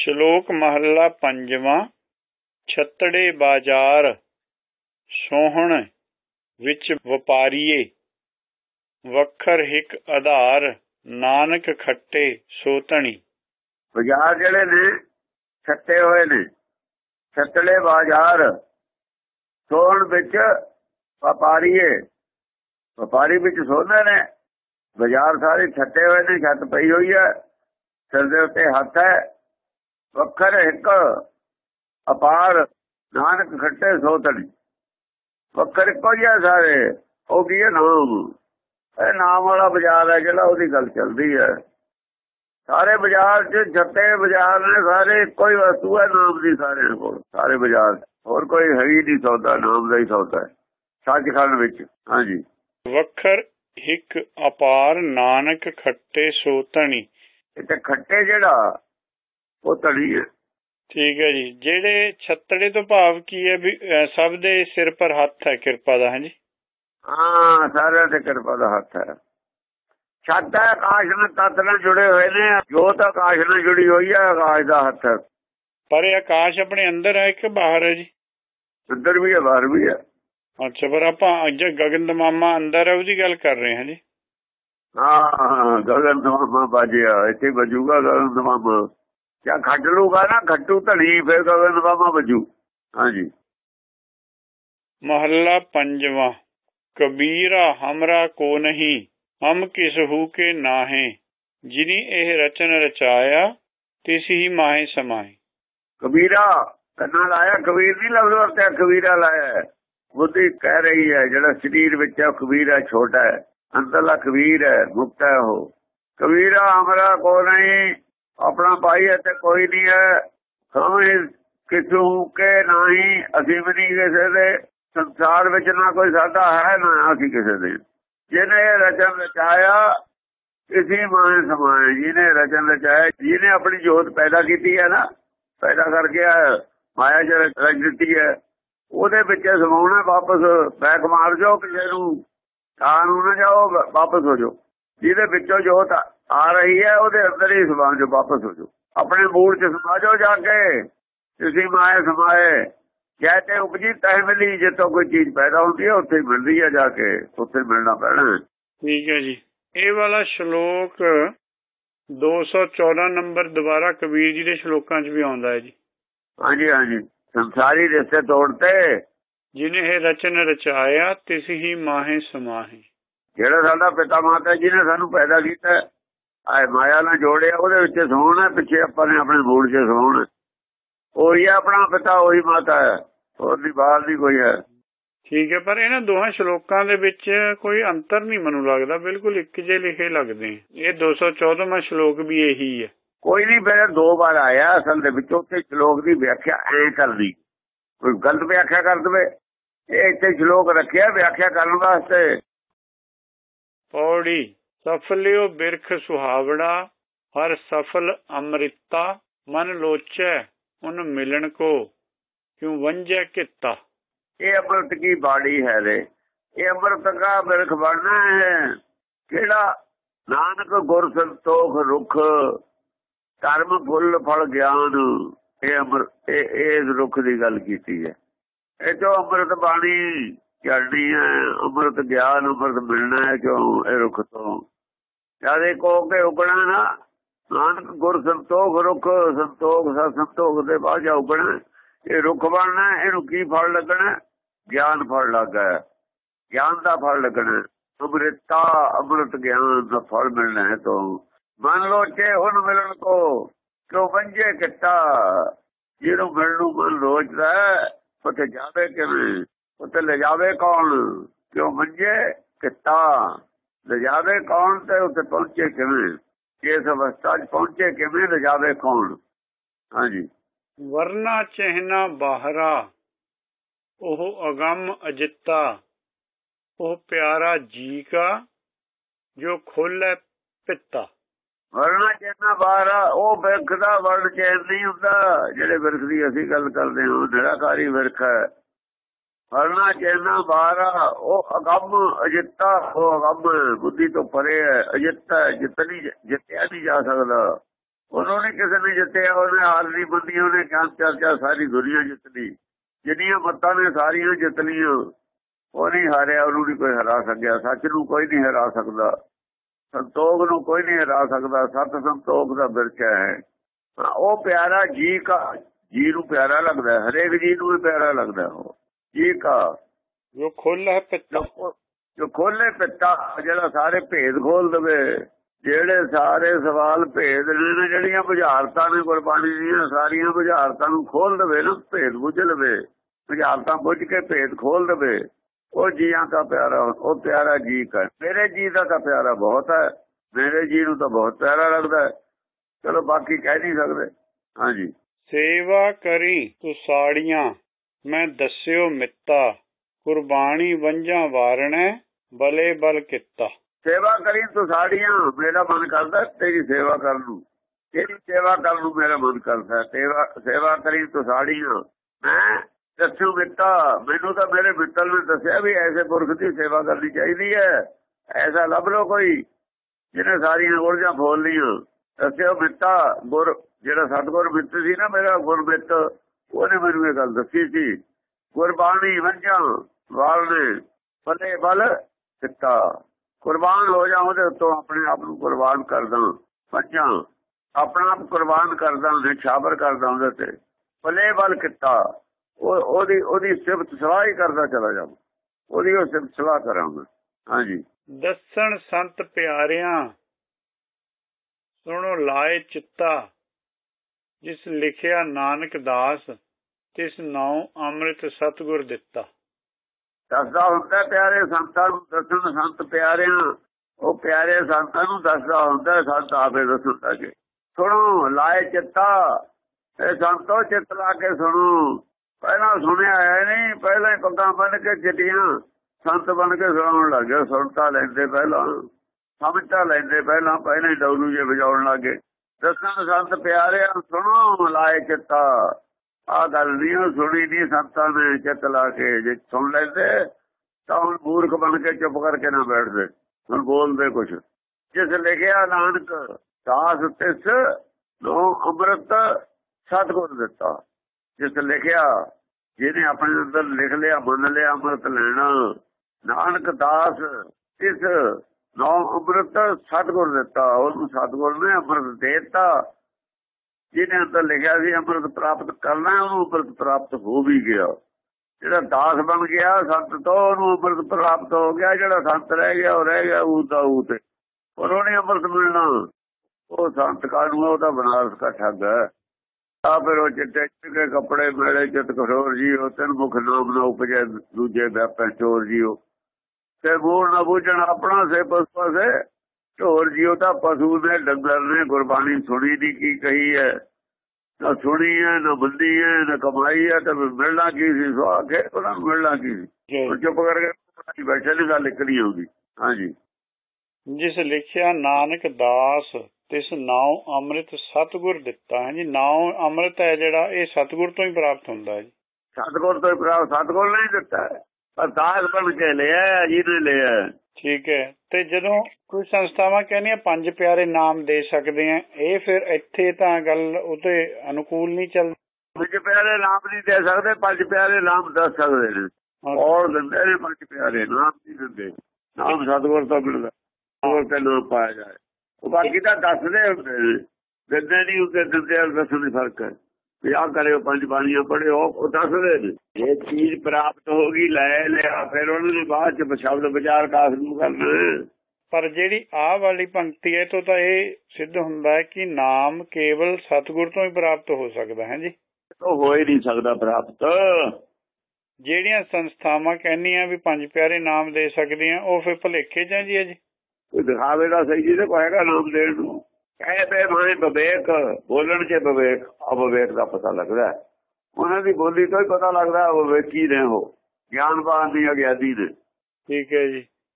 ਸ਼ਲੋਕ ਮਹੱਲਾ ਪੰਜਵਾਂ, ਛੱਤੜੇ ਬਾਜ਼ਾਰ, ਸੋਹਣ ਵਿੱਚ ਵਪਾਰੀਏ, ਵਖਰ ਹਿਕ ਆਧਾਰ, ਨਾਨਕ ਖੱਟੇ ਸੋਤਣੀ। ਬਾਜ਼ਾਰ ਜਿਹੜੇ ਨੇ ਛੱਤੇ ਹੋਏ ਨੇ। ਛੱਤੜੇ ਬਾਜ਼ਾਰ, ਸੋਹਣ ਵਿੱਚ ਵਪਾਰੀਏ। ਵਪਾਰੀ ਵਿੱਚ ਸੋਹਣੇ ਨੇ। ਬਾਜ਼ਾਰ ਸਾਰੇ ਛੱਤੇ ਹੋਏ ਨੇ, ਛੱਤ ਪਈ ਹੋਈ ਹੈ। ਸਿਰ ਦੇ ਉੱਤੇ ਹੱਥ ਹੈ। ਵਖਰ ਇੱਕ ਅਪਾਰ ਨਾਨਕ ਖੱਟੇ ਸੋਤਣੀ ਵਖਰ ਇੱਕੋ ਜਿਹਾ ਸਾਰੇ ਉਹ ਕੀ ਹੈ ਨਾਮ? ਇਹ ਨਾਮ ਵਾਲਾ ਬਾਜ਼ਾਰ ਹੈ ਜਿਹੜਾ ਉਹਦੀ ਗੱਲ ਚੱਲਦੀ ਹੈ। ਸਾਰੇ ਬਾਜ਼ਾਰ 'ਚ ਛੱਤੇ ਬਾਜ਼ਾਰ ਨੇ ਸਾਰੇ ਇੱਕੋ ਹੀ ਵਸਤੂ ਹੈ ਨਾਮ ਦੀ ਸਾਰੇ ਕੋਲ ਸਾਰੇ ਬਾਜ਼ਾਰ ਹੋਰ ਕੋਈ ਹੈ ਹੀ ਨਹੀਂ ਸੌਦਾ ਨਾਮ ਦਾ ਹੀ ਸੌਦਾ ਹੈ। ਸੱਚਖੰਡ ਵਿੱਚ ਹਾਂਜੀ। ਵਖਰ ਹਿਕ ਅਪਾਰ ਨਾਨਕ ਖੱਟੇ ਸੋਤਣੀ ਇੱਥੇ ਖੱਟੇ ਜਿਹੜਾ ਉਹ ਧੜੀ ਹੈ। ਠੀਕ ਹੈ ਜੀ। ਜਿਹੜੇ ਛੱਤੜੇ ਤੋਂ ਭਾਵ ਕੀ ਹੈ ਵੀ ਸਭ ਦੇ ਸਿਰ ਪਰ ਹੱਥ ਹੈ ਕਿਰਪਾ ਦਾ ਹਾਂਜੀ ਹਾਂ ਸਾਰਿਆਂ ਦੇ ਕਿਰਪਾ ਦਾ ਹੱਥ ਹੈ। ਛੱਤ ਹੈ ਆਕਾਸ਼ ਨਾਲ ਤੱਤ ਨਾਲ ਜੁੜੇ ਹੋਏ ਨੇ। ਜੋਤ ਆਕਾਸ਼ ਨਾਲ ਜੁੜੀ ਹੋਈ ਹੈ ਆਕਾਸ਼ ਦਾ ਹੱਥ ਹੈ। ਪਰ ਇਹ ਆਕਾਸ਼ ਆਪਣੇ ਅੰਦਰ ਹੈ ਕਿ ਬਾਹਰ ਹੈ ਜੀ? ਅੰਦਰ ਵੀ ਹੈ ਬਾਹਰ ਵੀ ਹੈ। ਅੱਛਾ ਪਰ ਆਪਾਂ ਅੱਜ ਗਗਨ ਮਾਮਾ ਅੰਦਰ ਹੈ ਉਹਦੀ ਗੱਲ ਕਰ ਰਹੇ ਹਾਂ ਜੀ। ਹਾਂ ਗਗਨ ਦਮਾਮਾ ਬਾਜਿਆ ਇੱਥੇ ਵੱਜੂਗਾ ਗਗਨ ਦਮਾਮਾ ਕਿਆ ਖੱਟ ਲੂਗਾ ਨਾ ਖੱਟੂ ਧੜੀ ਫਿਰ ਗਗਨ ਦਮਾਮਾ ਵੱਜੂ ਹਾਂਜੀ। ਮਹੱਲਾ ਪੰਜਵਾਂ। ਕਬੀਰਾ ਹਮਰਾ ਕੋ ਨਹੀਂ ਹਮ ਕਿਸ ਹੂ ਕੇ ਨਾਹੇ। ਜਿਨੀ ਇਹ ਰਚਨ ਰਚਾਇਆ ਤਿਸ ਹੀ ਮਾਹੇ ਸਮਾਏ ਕਬੀਰਾ ਕੰਨਾਂ ਲਾਇਆ ਕਬੀਰ ਨਹੀਂ ਲਫ਼ਜ਼ ਵਰਤਿਆ ਕਬੀਰਾ ਲਾਇਆ। ਬੁੱਧੀ ਕਹਿ ਰਹੀ ਹੈ ਜਿਹੜਾ ਸਰੀਰ ਵਿੱਚ ਹੈ ਕਬੀਰਾ ਛੋਟਾ ਹੈ। ਅੰਦਰਲਾ ਕਬੀਰ ਹੈ ਮੁਕਤ ਹੈ ਕਬੀਰਾ ਹਮਰਾ ਕੋ ਨਹੀਂ ਆਪਣਾ ਭਾਈ ਹੈ ਕੋਈ ਨਹੀਂ ਹੈ। ਹਮ ਕਿਸੂ ਕੇ ਨਹੀਂ, ਅਸੀਂ ਵੀ ਨਹੀਂ ਕਿਸੇ ਦੇ। ਸੰਸਾਰ ਵਿੱਚ ਨਾ ਕੋਈ ਸਾਡਾ ਹੈ, ਨਾ ਅਸੀਂ ਕਿਸੇ ਦੇ। ਜਿਹਨੇ ਰਚਨ ਰਚਾਇਆ, ਇਸੇ ਮਾਂ ਸਮਾਏ ਜਿਹਨੇ ਰਚਨ ਰਚਾਇਆ, ਜਿਹਨੇ ਆਪਣੀ ਜੋਤ ਪੈਦਾ ਕੀਤੀ ਹੈ ਨਾ, ਪੈਦਾ ਕਰਕੇ ਮਾਇਆ ਚ ਰਚ ਦਿੱਤੀ ਹੈ। ਉਹਦੇ ਵਿੱਚ ਸਮਾਉਣਾ ਵਾਪਸ ਬੈਕ ਮਾਰ ਜਾਓ, ਕਿਸੇ ਨੂੰ ਤਾਂ ਨੂੰ ਨਾ ਜਾਓ, ਵਾਪਸ ਹੋ ਜਾਓ। ਜਿਹਦੇ ਵਿੱਚੋਂ ਜੋਤ ਆ ਰਹੀ ਹੈ ਉਹਦੇ ਅੰਦਰ ਹੀ ਸਮਾ ਜਾਓ ਵਾਪਸ ਹੋ ਜਾਓ ਆਪਣੇ ਮੂਲ ਚ ਸਮਾ ਜਾਓ ਜਾ ਕੇ ਤੁਸੀਂ ਮਾਇਆ ਸਮਾਏ ਕਹਤੇ ਉਪਜੀ ਤਹਿ ਮਿਲੀ ਜਿੱਥੋਂ ਕੋਈ ਚੀਜ਼ ਪੈਦਾ ਹੁੰਦੀ ਹੈ ਉੱਥੇ ਮਿਲਦੀ ਹੈ ਜਾ ਕੇ ਉੱਥੇ ਮਿਲਣਾ ਪੈਣਾ ਠੀਕ ਹੈ ਜੀ। ਇਹ ਵਾਲਾ ਸ਼ਲੋਕ 214 ਨੰਬਰ ਦੁਬਾਰਾ ਕਬੀਰ ਜੀ ਦੇ ਸ਼ਲੋਕਾਂ 'ਚ ਵੀ ਆਉਂਦਾ ਹੈ ਜੀ। ਹਾਂਜੀ ਹਾਂਜੀ। ਸੰਸਾਰੀ ਰਿਸ਼ਤੇ ਤੋੜਤੇ। ਜਿਨੇ ਇਹ ਰਚਨ ਰਚਾਇਆ ਤਿਸ ਹੀ ਮਾਹੇ ਸਮਾਹੇ। ਜਿਹੜਾ ਸਾਡਾ ਪਿਤਾ ਮਾਤਾ ਜੀ ਨੇ ਸਾਨੂੰ ਪੈਦਾ ਕੀਤਾ ਆਏ ਮਾਇਆ ਨਾਲ ਜੋੜਿਆ ਉਹਦੇ ਵਿੱਚ ਸੋਹਣਾ ਪਿੱਛੇ ਆਪਾਂ ਨੇ ਆਪਣੇ ਮੂਲ 'ਚ ਸੋਹਣਾ ਉਹੀ ਆਪਣਾ ਪਿਤਾ ਉਹੀ ਮਾਤਾ ਹੈ। ਹੋਰ ਦੀ ਬਾਹਰ ਨਹੀਂ ਕੋਈ ਹੈ। ਠੀਕ ਹੈ ਪਰ ਇਹਨਾਂ ਦੋਹਾਂ ਸ਼ਲੋਕਾਂ ਦੇ ਵਿੱਚ ਕੋਈ ਅੰਤਰ ਨਹੀਂ ਮੈਨੂੰ ਲੱਗਦਾ ਬਿਲਕੁਲ ਇੱਕ ਜਿਹੇ ਲਿਖੇ ਲੱਗਦੇ। ਇਹ 214ਵਾਂ ਸ਼ਲੋਕ ਵੀ ਇਹੀ ਹੈ। ਕੋਈ ਨਹੀਂ ਫਿਰ ਦੋ ਵਾਰ ਆਇਆ ਅਸਲ ਦੇ ਵਿੱਚ ਉੱਥੇ ਸ਼ਲੋਕ ਦੀ ਵਿਆਖਿਆ ਐ ਕਰਦੀ। ਕੋਈ ਗਲਤ ਵਿਆਖਿਆ ਕਰ ਦਵੇ। ਇਹ ਇੱਥੇ ਸ਼ਲੋਕ ਰੱਖਿਆ ਵਿਆਖਿਆ ਕਰਨ ਵਾਸਤੇ। ਪੌੜੀ, ਸਫਲਿਓ ਬਿਰਖ ਸੁਹਾਵੜਾ ਹਰ ਸਫਲ ਅੰਮ੍ਰਿਤਾ, ਮਨ ਲੋਚੈ, ਉਨ ਮਿਲਣ ਕੋ, ਕਿਉ ਵੰਜੈ ਕਿਤਾ? ਇਹ ਅੰਮ੍ਰਿਤ ਕੀ ਬਾਣੀ ਹੈ ਰੇ? ਇਹ ਅੰਮ੍ਰਿਤ ਦਾ ਬਿਰਖ ਬਣਨਾ ਹੈ? ਕਿਹੜਾ? ਨਾਨਕ ਗੁਰ ਸੰਤੋਖ ਰੁਖ, ਧਰਮ ਫੁੱਲ ਫਲ ਗਿਆਨ, ਇਹ ਅੰਮ੍ਰਿਤ ਇਹ ਇਸ ਰੁਖ ਦੀ ਗੱਲ ਕੀਤੀ ਹੈ। ਇਹ ਜੋ ਅੰਮ੍ਰਿਤ ਬਾਣੀ ਚੜਨੀ ਹੈ ਅੰਮ੍ਰਿਤ ਗਿਆਨ ਅੰਮ੍ਰਿਤ ਮਿਲਣਾ ਹੈ ਕਿਉਂ ਇਹ ਰੁਖ ਤੋਂ? ਜਿਆਦੇ ਕੋ ਕੇ ਉਗਣਾ ਨਾ ਨਾਨਕ ਗੁਰ ਸੰਤੋਖ ਰੁੱਖ ਸੰਤੋਖ ਸਾ ਸੰਤੋਖ ਦੇ ਬਾਅਦ ਜਾ ਉਗਣਾ ਇਹ ਰੁੱਖ ਬਣਨਾ ਇਹਨੂੰ ਕੀ ਫਲ ਲੱਗਣਾ? ਗਿਆਨ ਫਲ ਲੱਗਾ ਹੈ। ਗਿਆਨ ਦਾ ਫਲ ਲੱਗਣਾ ਹੈ। ਅੰਮ੍ਰਿਤਾ ਅੰਮ੍ਰਿਤ ਗਿਆਨ ਦਾ ਫਲ ਮਿਲਣਾ ਹੈ ਤੋਂ। ਮਨ ਲੋਚੇ ਹੁਣ ਮਿਲਣ ਕੋ ਕਿਉਂ ਵੰਜੇ ਕਿਤਾ? ਜਿਹਨੂੰ ਮਿਲਣ ਨੂੰ ਮਨ ਲੋਚਦਾ ਹੈ, ਉੱਥੇ ਜਾਵੇ ਕਿਵੇਂ? ਉੱਥੇ ਲੈ ਜਾਵੇ ਕੌਣ? ਕਿਉਂ ਵੰਜੇ ਕਿਤਾ? ਲੈ ਜਾਵੇ ਕੌਣ ਤੇ ਉੱਥੇ ਪਹੁੰਚੇ ਕਿਵੇਂ? ਇਸ ਅਵਸਥਾ 'ਚ ਪਹੁੰਚੇ ਕਿਵੇਂ? ਲੈ ਜਾਵੇ ਕੌਣ? ਹਾਂਜੀ। ਵਰਨਾ ਚਹਿਨਾ ਬਾਹਰਾ ਉਹ ਅਗੰਮ ਅਜਿੱਤਾ ਉਹ ਪਿਆਰਾ ਜੀ ਕਾ ਜੋ ਖੋਲੇ ਪਿੱਤਾ। ਵਰਨਾ ਚੇਨਾ ਬਾਰਾ ਉਹ ਬਿਰਖ ਦਾ ਵਰਣ ਚੇਨ ਨਹੀਂ ਹੁੰਦਾ ਜਿਹੜੇ ਬਿਰਖ ਦੀ ਅਸੀਂ ਗੱਲ ਕਰਦੇ ਹਾਂ ਨਿਰਾਕਾਰੀ ਬਿਰਖ ਹੈ। ਵਰਨਾ ਚੇਨਾ ਬਾਰਾ ਉਹ ਅਗੰਮ ਅਜਿੱਤਾ ਉਹ ਅਗੰਮ ਬੁੱਧੀ ਤੋਂ ਪਰੇ ਹੈ ਅਜਿੱਤਾ ਹੈ, ਜਿੱਤਿਆ ਨਹੀਂ ਜਾ ਸਕਦਾ। ਉਹਨੂੰ ਨਹੀਂ ਕਿਸੇ ਨੇ ਜਿੱਤਿਆ ਉਹਨੇ ਹਾਰ ਨਹੀਂ ਉਹਨੇ ਗਿਆਨ ਚਰਚਾ ਸਾਰੀ ਦੁਨੀਆ ਜਿੱਤ ਲਈ। ਜਿੰਨੀਆਂ ਮੱਤਾਂ ਨੇ ਸਾਰੀਆਂ ਜਿੱਤ ਲਈਆਂ ਉਹ ਨਹੀਂ ਹਾਰਿਆ ਉਹਨੂੰ ਨਹੀਂ ਕੋਈ ਹਰਾ ਸਕਿਆ। ਸੱਚ ਨੂੰ ਕੋਈ ਨਹੀਂ ਹਰਾ ਸਕਦਾ। ਸੰਤੋਖ ਨੂੰ ਕੋਈ ਨਹੀਂ ਹਰਾ ਸਕਦਾ। ਸਤ ਸੰਤੋਖ ਦਾ ਬਿਰਛਾ ਹੈ। ਉਹ ਪਿਆਰਾ ਜੀ ਕਾ ਜੀ ਨੂੰ ਪਿਆਰਾ ਲੱਗਦਾ ਹਰੇਕ ਜੀ ਨੂੰ ਹੀ ਪਿਆਰਾ ਲੱਗਦਾ ਉਹ। ਜੀ ਕਾ। ਜੋ ਖੁੱਲ ਪਿੱਤਾ। ਜੋ- ਖੋਲੇ ਪਿੱਤਾ ਜਿਹੜਾ ਸਾਰੇ ਭੇਦ ਖੋਲ ਦਵੇ। ਜਿਹੜੇ ਸਾਰੇ ਸਵਾਲ ਭੇਦ ਨੇ ਜਿਹੜੀਆਂ ਬੁਝਾਰਤਾਂ ਨੇ ਗੁਰਬਾਣੀ ਦੀਆਂ ਸਾਰੀਆਂ ਬੁਝਾਰਤਾਂ ਨੂੰ ਖੋਲ ਦਵੇ ਨਾ ਭੇਦ ਬੁੱਝ ਲਵੇ। ਬੁਝਾਰਤਾਂ ਬੁੱਝ ਕੇ ਭੇਦ ਖੋਲ ਦਵੇ। ਉਹ ਜੀਆਂ ਦਾ ਪਿਆਰਾ ਉਹ ਪਿਆਰਾ ਜੀ ਕਾ। ਮੇਰੇ ਜੀ ਦਾ ਤਾਂ ਪਿਆਰਾ ਬਹੁਤ ਹੈ। ਮੇਰੇ ਜੀ ਨੂੰ ਤਾਂ ਬਹੁਤ ਪਿਆਰਾ ਲੱਗਦਾ ਚਲੋ ਬਾਕੀ ਕਹਿ ਨਹੀਂ ਸਕਦੇ। ਹਾਂਜੀ। ਸੇਵਾ ਕਰੀ ਤੂੰ ਸਾੜੀਆਂ। ਮੈਂ ਦੱਸਿਓ ਮਿੱਤਾ, ਕੁਰਬਾਨੀ ਵੰਜਾਂ ਵਾਰਣੈ, ਬਲੇ ਬਲ ਕੀਤਾ। ਸੇਵਾ ਕਰੀ ਤੂੰ ਸਾੜੀਆਂ ਮੇਰਾ ਮਨ ਕਰਦਾ ਤੇਰੀ ਸੇਵਾ ਕਰਨ ਨੂੰ। ਤੇਰੀ ਸੇਵਾ ਕਰਨ ਨੂੰ ਮੇਰਾ ਮਨ ਕਰਦਾ, ਸੇਵਾ ਸੇਵਾ ਕਰੀ ਤੂੰ ਸਾੜੀਆਂ ਮੈਂ ਦੱਸਿਓ ਮਿੱਤਾ, ਮੈਨੂੰ ਤਾਂ ਮੇਰੇ ਮਿੱਤਰ ਨੇ ਦੱਸਿਆ ਵੀ ਐਸੇ ਪੁਰਖ ਦੀ ਸੇਵਾ ਕਰਨੀ ਚਾਹੀਦੀ ਹੈ। ਐਸਾ ਲੱਭ ਲੋ ਕੋਈ, ਜਿਹਨੇ ਸਾਰੀਆਂ ਉਰਜਾਂ ਫੋਲ ਲਈਆਂ। ਦੱਸਿਓ ਮਿੱਤਾ, ਗੁਰ ਜਿਹੜਾ ਸਤਗੁਰ ਮਿੱਤ ਸੀ ਨਾ ਮੇਰਾ ਗੁਰਮਿੱਤ ਉਹਨੇ ਮੈਨੂੰ ਇਹ ਗੱਲ ਦੱਸੀ ਸੀ ਗੁਰਬਾਣੀ ਵੰਜਾਂ ਵਾਲਨੇ ਫਲੇ ਬਲ ਦਿੱਤਾ। ਕੁਰਬਾਨ ਹੋ ਜਾ, ਉਹਦੇ ਉੱਤੋਂ ਆਪਣੇ ਆਪ ਨੂੰ ਕੁਰਬਾਨ ਕਰਦਾ ਬੱਚਾ ਆਪਣਾ ਆਪ ਕੁਰਬਾਨ ਕਰਦਾ ਨਿਛਾਵਰ ਕਰਦਾ ਉਹਦੇ ਤੇ ਭਲੇ ਬਲ ਕੀਤਾ। ਉਹ, ਉਹਦੀ ਉਹਦੀ ਸਿਫਤ ਸਲਾਹ ਹੀ ਕਰਦਾ ਚਲਾ ਜਾਵਾਂ ਉਹਦੀ ਉਹ ਸਿਫਤ ਸਲਾਹ ਕਰਾਂਗਾ ਹਾਂਜੀ। ਦੱਸਣ ਸੰਤ ਪਿਆਰਿਆਂ, ਸੁਣੋ ਲਾਏ ਚਿੱਤਾ। ਜਿਸ ਲਿਖਿਆ ਨਾਨਕ ਦਾਸ, ਤਿਸ ਨਾਉ ਅੰਮ੍ਰਿਤ ਸਤਗੁਰ ਦਿੱਤਾ। ਦੱਸਦਾ ਹੁੰਦਾ ਪਿਆਰੇ ਸੰਤਾਂ ਨੂੰ, ਦੱਸਣ ਸੰਤ ਪਿਆਰਿਆਂ, ਉਹ ਪਿਆਰੇ ਸੰਤਾਂ ਨੂੰ ਦੱਸਦਾ ਹੁੰਦਾ, ਸੰਤ ਆਪੇ ਦੱਸਦਾ ਸੁਣੋ, ਲਾਏ ਚਿੱਤਾ ਇਹ ਸੰਤੋ ਚਿੱਤ ਲਾ ਕੇ ਸੁਣੋ। ਪਹਿਲਾਂ ਸੁਣਿਆ ਹੈ ਨਹੀਂ, ਪਹਿਲਾਂ ਹੀ ਪੱਗਾਂ ਬੰਨ ਕੇ ਚਿੱਟੀਆਂ, ਸੰਤ ਬਣ ਕੇ ਸੁਣਾਉਣ ਲੱਗੇ ਸੁਣਤਾ ਲੈਂਦੇ ਪਹਿਲਾਂ, ਸਮਝਤਾ ਲੈਂਦੇ ਪਹਿਲਾਂ ਪਹਿਲਾਂ ਹੀ ਡੌਲੂ ਜੇ ਵਜਾਉਣ ਲੱਗੇ ਦੱਸਣ ਸੰਤ ਪਿਆਰਿਆਂ, ਸੁਣੋ ਲਾਏ ਚਿੱਤਾ। ਆ ਗੱਲ ਨਹੀਂ ਸੁਣੀ ਨਹੀਂ ਸੰਤਾਂ ਨੇ ਚਿੱਤ ਲਾ ਕੇ ਜੇ ਸੁਣ ਲੈਂਦੇ, ਤਾਂ ਹੁਣ ਮੂਰਖ ਬਣ ਕੇ ਚੁੱਪ ਕਰਕੇ ਨਾ ਬੈਠਦੇ। ਹੁਣ ਬੋਲਦੇ ਕੁਛ। ਜਿਸ ਲਿਖਿਆ ਨਾਨਕ, ਦਾਸ ਤਿਸ, ਨੋ ਅੰਮ੍ਰਿਤ ਸਤਗੁਰ ਦਿੱਤਾ। ਜਿਸ ਲਿਖਿਆ, ਜਿਹਨੇ ਆਪਣੇ ਅੰਦਰ ਲਿਖ ਲਿਆ, ਮੰਨ ਲਿਆ, ਅੰਮ੍ਰਿਤ ਲੈਣਾ। ਨਾਨਕ ਦਾਸ ਇਸ ਨੋ ਅੰਮ੍ਰਿਤ ਸਤਗੁਰ ਦਿੱਤਾ ਉਹਨੂੰ ਸਤਗੁਰ ਨੇ ਅੰਮ੍ਰਿਤ ਦੇਤਾ। ਜਿਹਨੇ ਅੰਦਰ ਲਿਖਿਆ ਸੀ ਅੰਮ੍ਰਿਤ ਪ੍ਰਾਪਤ ਕਰਨਾ, ਉਹਨੂੰ ਅੰਮ੍ਰਿਤ ਪ੍ਰਾਪਤ ਹੋ ਵੀ ਗਿਆ। ਜਿਹੜਾ ਦਾਸ ਬਣ ਗਿਆ, ਸੰਤ ਤੋਂ, ਉਹਨੂੰ ਅੰਮ੍ਰਿਤ ਪ੍ਰਾਪਤ ਹੋ ਗਿਆ। ਜਿਹੜਾ ਸੰਤ ਰਹਿ ਗਿਆ, ਉਹ ਰਹਿ ਗਿਆ ਉਹ ਦਾ ਉਹ ਤੇ। ਪਰ ਉਹਨੇ ਅੰਮ੍ਰਿਤ ਮਿਲਣਾ। ਉਹ ਸੰਤ ਕਾਨੂੰ ਉਹਦਾ ਬਨਾਰਸ ਦਾ ਠੱਗ ਹੈ। ਆ ਫਿਰ ਉਹ ਚਿੱਟੇ ਚਿੱਟੇ ਕੱਪੜੇ, ਮੇਲੇ ਚਿੱਤ ਕਠੋਰ ਜੀ, ਉਹ ਤਨ ਮੁਖ ਨਾਮ ਨਾ ਉਪਜੇ, ਦੂਜੇ ਵਿਆਪੈ ਚੋਰ ਜੀਓ ਤੇ ਮੂਲ ਨਾ ਬੂਝਣ ਆਪਣਾ ਸੇ ਪਸ ਪਾਸੇ ਢੋਰ ਜੀਓ ਤਾਂ ਪਸ਼ੂ ਦੇ ਡੰਗਰ ਨੇ ਗੁਰਬਾਣੀ ਸੁਣੀ ਦੀ ਕੀ ਕਹੀ ਹੈ ਨਾ ਸੁਣੀ ਹੈ ਨਾ ਬੰਦੀ ਹੈ ਨਾ ਕਮਾਈ ਹੈ ਤੇ ਮਿਲਣਾ ਕੀ ਸੀ? ਸੋ ਆਖੇ ਉਹਨਾਂ ਨੂੰ ਮਿਲਣਾ ਕੀ ਸੀ? ਚੁੱਪ ਕਰਕੇ ਬੈਠੇ ਨੇ ਗੱਲ ਨਿਕਲੀ ਹੋਊਗੀ। ਹਾਂਜੀ। ਜਿਸ ਲਿਖਿਆ ਨਾਨਕ ਦਾਸ ਤਿਸ ਨਾਉ ਅੰਮ੍ਰਿਤ ਸਤਗੁਰ ਦਿੱਤਾ। ਹੈ ਜੀ ਨਾਉ ਅੰਮ੍ਰਿਤ ਹੈ ਜਿਹੜਾ ਇਹ ਸਤਗੁਰ ਤੋਂ ਹੀ ਪ੍ਰਾਪਤ ਹੁੰਦਾ ਹੈ ਜੀ। ਸਤਗੁਰ ਤੋਂ ਪ੍ਰਾਪਤ ਸਤਗੁਰ ਨਹੀਂ ਦਿੱਤਾ ਪਰ ਦਾਸ ਬਣ ਕੇ ਲਿਆ ਜਿਹਨੇ ਲਿਆ ਠੀਕ ਹੈ। ਤੇ ਜਦੋਂ ਕੋਈ ਸੰਸਥਾਵਾਂ ਕਹਿੰਦੀਆਂ ਪੰਜ ਪਿਆਰੇ ਨਾਮ ਦੇ ਸਕਦੇ ਆ ਇਹ ਫਿਰ ਇੱਥੇ ਤਾਂ ਗੱਲ ਉਹਦੇ ਅਨੁਕੂਲ ਨਹੀਂ ਚੱਲਦੀ। ਪੰਜ ਪਿਆਰੇ ਨਾਮ ਨਹੀਂ ਦੇ ਸਕਦੇ ਪੰਜ ਪਿਆਰੇ ਨਾਮ ਦੱਸ ਸਕਦੇ ਨੇ। ਔਰ ਦਿੰਦੇ ਨੇ ਪੰਜ ਪਿਆਰੇ ਨਾਮ ਨਹੀਂ ਦਿੰਦੇ? ਨਾਮ ਸਤਗੁਰ ਤੋਂ ਮਿਲਦਾ ਹੋਰ ਤੇ ਨਾਮ ਪਾਇਆ ਜਾਏ। ਉਹ ਬਾਕੀ ਤਾਂ ਦੱਸਦੇ ਹੁੰਦੇ ਨੇ। ਦਿੰਦੇ ਨਹੀਂ ਹੁੰਦੇ ਦਿੰਦੇ ਆ ਦੱਸਣ ਦੀ ਫ਼ਰਕ ਹੈ। ਵੀ ਆਹ ਕਰਿਓ ਪੰਜ ਬਾਣੀਆਂ ਪੜਿਓ ਉਹ ਦੱਸਦੇ ਨੇ ਇਹ ਚੀਜ਼ ਪ੍ਰਾਪਤ ਹੋ ਗਈ ਲੈ ਲਿਆ ਫਿਰ ਉਹਨਾਂ ਨੇ ਬਾਅਦ ਚ ਸ਼ਬਦ ਵਿਚਾਰ ਕਾਸ ਨੂੰ ਕਰਨਾ। ਪਰ ਜਿਹੜੀ ਆਹ ਵਾਲੀ ਪੰਕਤੀ ਹੈ ਤੋਂ ਤਾਂ ਇਹ ਸਿੱਧ ਹੁੰਦਾ ਹੈ ਕਿ ਨਾਮ ਕੇਵਲ ਸਤਗੁਰ ਤੋਂ ਹੀ ਪ੍ਰਾਪਤ ਹੋ ਸਕਦਾ ਹੈ ਜੀ। ਉਹ ਹੋ ਹੀ ਨਹੀਂ ਸਕਦਾ ਪ੍ਰਾਪਤ। ਜਿਹੜੀਆਂ ਸੰਸਥਾਵਾਂ ਕਹਿੰਦੀਆਂ ਵੀ ਪੰਜ ਪਿਆਰੇ ਨਾਮ ਦੇ ਸਕਦੀਆਂ ਉਹ ਫਿਰ ਭਲੇਖੇ ਜਾਂ ਜੀ ਜੀ ਕੋਈ ਦਿਖਾਵੇ ਦਾ ਸਹੀ ਜੀ ਤੇ ਕਹੇਗਾ ਨਾਮ ਦੇਣ ਨੂੰ। ਕਹੇ ਤੇ ਮਾਨੇ ਵਿਵੇਕ, ਬੋਲਣ ਚ ਵਿਵੇਕ, ਅਵਵੇਕ ਦਾ ਪਤਾ ਲੱਗਦਾ ਉਹਨਾਂ ਦੀ ਬੋਲੀ ਤੋਂ ਹੀ ਪਤਾ ਲੱਗਦਾ ਉਹ ਵੇਖੀ ਨੇ ਉਹ, ਗਿਆਨਵਾਨ ਦੀ ਅਗਿਆਦੀ ਨੇ। ਠੀਕ ਹੈ ਜੀ।